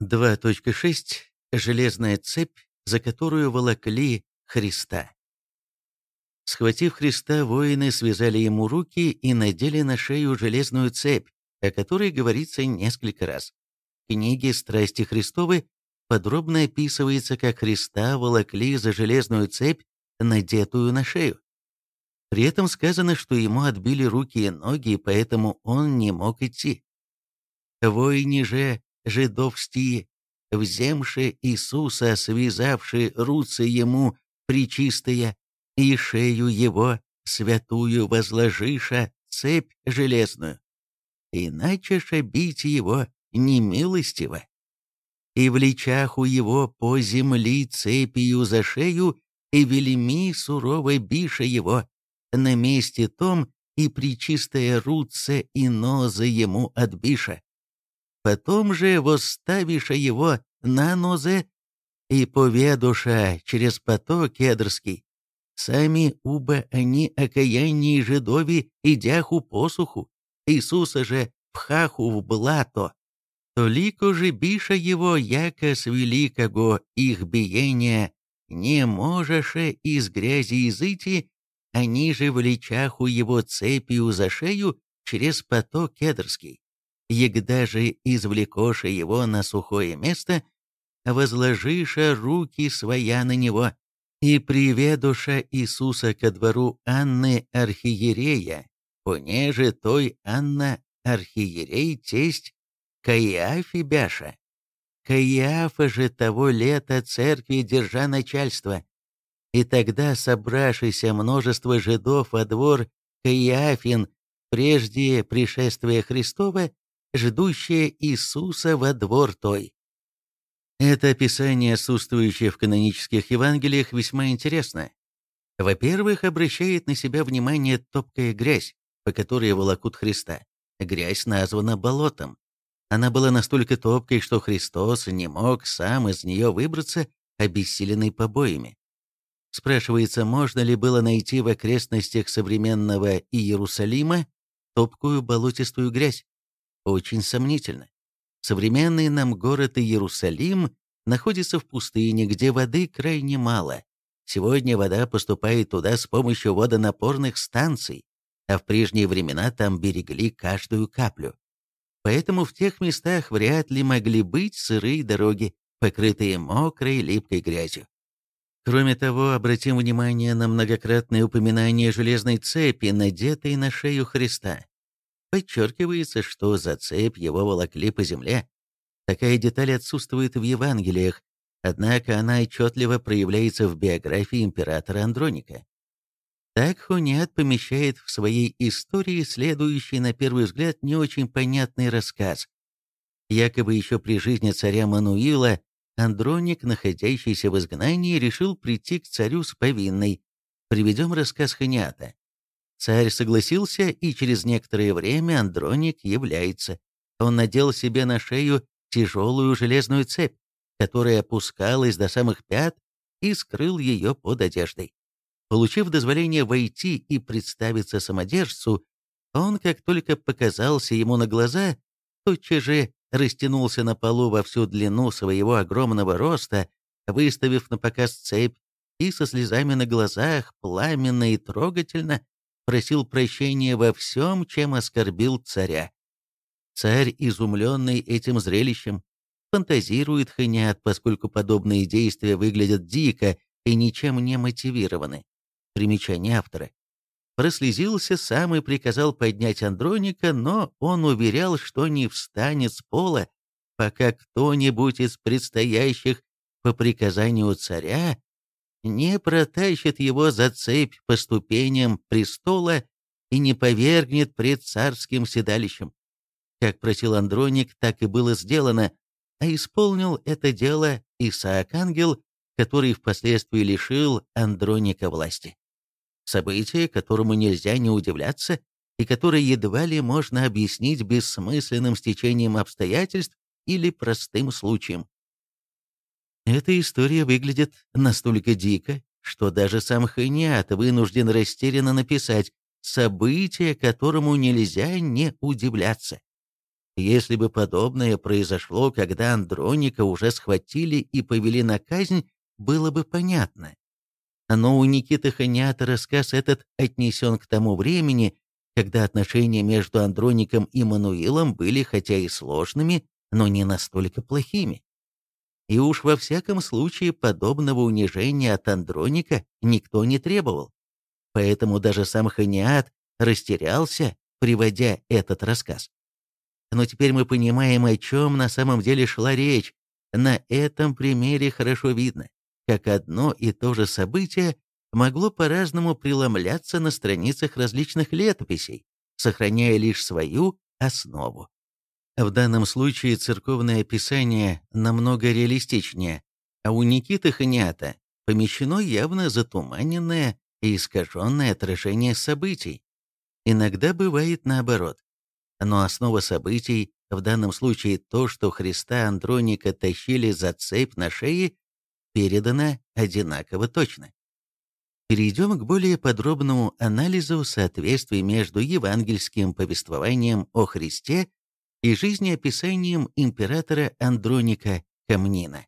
2.6. Железная цепь, за которую волокли Христа. Схватив Христа, воины связали ему руки и надели на шею железную цепь, о которой говорится несколько раз. В книге «Страсти Христовы» подробно описывается, как Христа волокли за железную цепь, надетую на шею. При этом сказано, что ему отбили руки и ноги, поэтому он не мог идти. «Войни же жидовские, вземши Иисуса, связавши руцы ему причистые, и шею его святую возложиша цепь железную, иначе ж бить его немилостиво. И влечаху его по земли цепью за шею, и велими сурово биша его, на месте том и причистая руце и ноза ему отбиша. Потом же восставиша его на нозе и поведуша через поток кедрский, Сами уба они окаянней жидови, идяху посуху, Иисуса же пхаху в блато. Толико же биша его, яко с великого их биения, не можеше из грязи изыти, они же влечаху его цепью за шею через поток кедрский. Егда же извлекоша его на сухое место, возложиша руки своя на него, и приведуша Иисуса ко двору Анны Архиерея, понеже той Анна Архиерей тесть Каиафи Бяша. Каиафа же того лета церкви держа начальство. И тогда, собравшееся множество жидов во двор Каиафин, прежде пришествия Христова, ждущие Иисуса во двор той. Это описание, отсутствующее в канонических Евангелиях, весьма интересно. Во-первых, обращает на себя внимание топкая грязь, по которой волокут Христа. Грязь названа болотом. Она была настолько топкой, что Христос не мог сам из нее выбраться, обессиленный побоями. Спрашивается, можно ли было найти в окрестностях современного Иерусалима топкую болотистую грязь? Очень сомнительно. Современный нам город Иерусалим находится в пустыне, где воды крайне мало. Сегодня вода поступает туда с помощью водонапорных станций, а в прежние времена там берегли каждую каплю. Поэтому в тех местах вряд ли могли быть сырые дороги, покрытые мокрой липкой грязью. Кроме того, обратим внимание на многократное упоминание железной цепи, надетой на шею Христа. Подчеркивается, что за цепь его волокли по земле. Такая деталь отсутствует в Евангелиях, однако она отчетливо проявляется в биографии императора Андроника. Так Хуниат помещает в своей истории следующий, на первый взгляд, не очень понятный рассказ. Якобы еще при жизни царя Мануила Андроник, находящийся в изгнании, решил прийти к царю с повинной. Приведем рассказ Ханиата. Царь согласился, и через некоторое время Андроник является. Он надел себе на шею тяжелую железную цепь, которая опускалась до самых пят, и скрыл ее под одеждой. Получив дозволение войти и представиться самодержцу, он, как только показался ему на глаза, тотчас же растянулся на полу во всю длину своего огромного роста, выставив на показ цепь, и со слезами на глазах, пламенно и трогательно, просил прощения во всем, чем оскорбил царя. Царь, изумленный этим зрелищем, фантазирует ханят, поскольку подобные действия выглядят дико и ничем не мотивированы. Примечание автора. Прослезился сам и приказал поднять Андроника, но он уверял, что не встанет с пола, пока кто-нибудь из предстоящих по приказанию царя не протащит его за цепь по ступеням престола и не повергнет пред царским седалищем. Как просил Андроник, так и было сделано, а исполнил это дело Исаак-ангел, который впоследствии лишил Андроника власти. Событие, которому нельзя не удивляться, и которое едва ли можно объяснить бессмысленным стечением обстоятельств или простым случаем. Эта история выглядит настолько дико, что даже сам Ханиат вынужден растерянно написать «событие, которому нельзя не удивляться». Если бы подобное произошло, когда Андроника уже схватили и повели на казнь, было бы понятно. Но у Никиты Ханиата рассказ этот отнесен к тому времени, когда отношения между Андроником и Мануилом были хотя и сложными, но не настолько плохими. И уж во всяком случае подобного унижения от Андроника никто не требовал. Поэтому даже сам Ханиат растерялся, приводя этот рассказ. Но теперь мы понимаем, о чем на самом деле шла речь. На этом примере хорошо видно, как одно и то же событие могло по-разному преломляться на страницах различных летописей, сохраняя лишь свою основу. В данном случае церковное описание намного реалистичнее, а у Никиты Ханиата помещено явно затуманенное и искаженное отражение событий. Иногда бывает наоборот. Но основа событий, в данном случае то, что Христа Андроника тащили за цепь на шее, передана одинаково точно. Перейдем к более подробному анализу соответствий между евангельским повествованием о Христе и жизнеописанием императора Андроника Камнина.